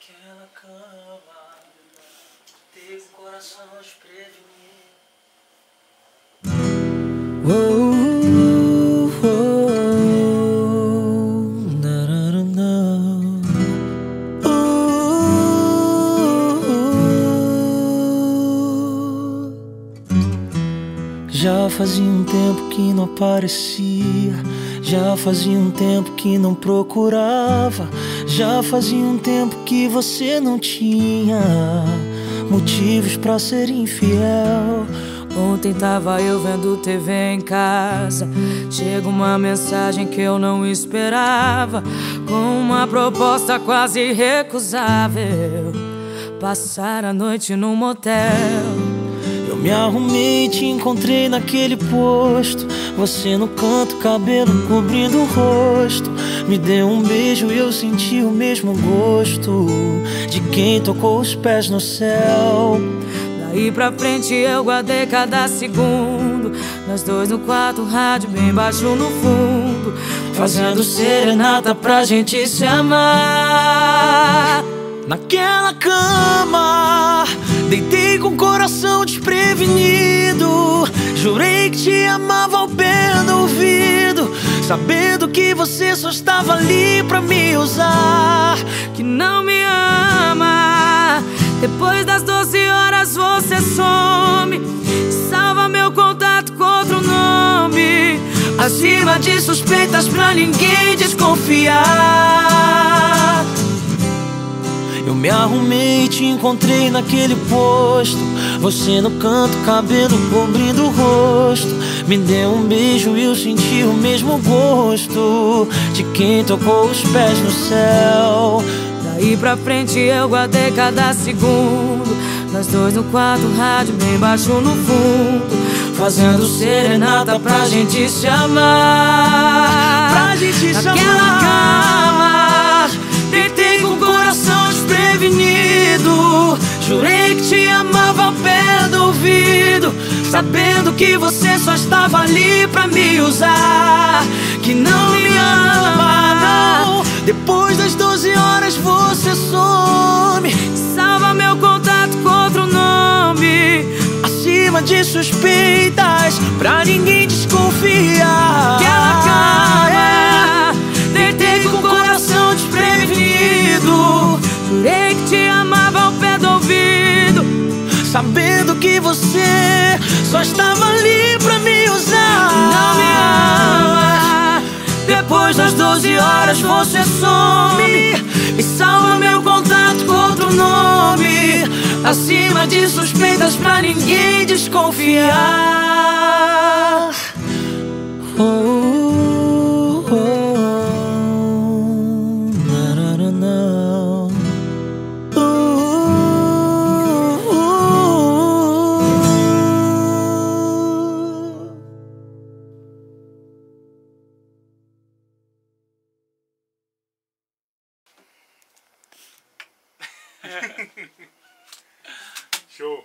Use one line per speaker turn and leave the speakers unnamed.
Naquela cama, teve o coração nararana. Oh, Já fazia um tempo que não aparecia. Já fazia um tempo que não procurava. Já fazia um tempo que você não tinha motivos pra ser infiel.
Ontem tava eu vendo TV em casa. Chega uma mensagem que eu não esperava. Com uma proposta quase irrecusável. Passar a noite num motel.
Me arrumei e te encontrei naquele posto. Você no canto, cabelo cobrindo o rosto. Me deu um beijo e eu senti o mesmo gosto de quem tocou os pés no céu.
Daí pra frente eu guardei cada segundo. Nós dois no quarto, rádio bem baixo no fundo. Fazendo serenata pra gente se amar.
Naquela cama, deitei com o coração desprevenido. Jurei que te amava ao pé do ouvido, sabendo que você só estava ali pra me usar.
Que não me ama. Depois das 12 horas você some. Salva meu contato com outro nome.
Acima de suspeitas pra ninguém desconfiar. Eu me arrumei e te encontrei naquele posto. Você no canto, cabelo cobrindo o rosto. Me deu um beijo e eu senti o mesmo gosto de quem tocou os pés no céu.
Daí pra frente eu guardei cada segundo. Nós dois no quarto, rádio bem baixo no fundo. Fazendo serenata pra gente se amar.
Pra gente se amar. Sabendo que você só estava ali pra me usar. Que não me ama, não. Depois das 12 horas você some.
Salva meu contato com outro nome.
Acima de suspeitas, pra ninguém desconfiar. Sabendo que você só estava ali pra me usar.
Não me ama.
Depois das 12 horas você some E salva meu contato com outro nome Acima de suspeitas pra ninguém desconfiar
sure.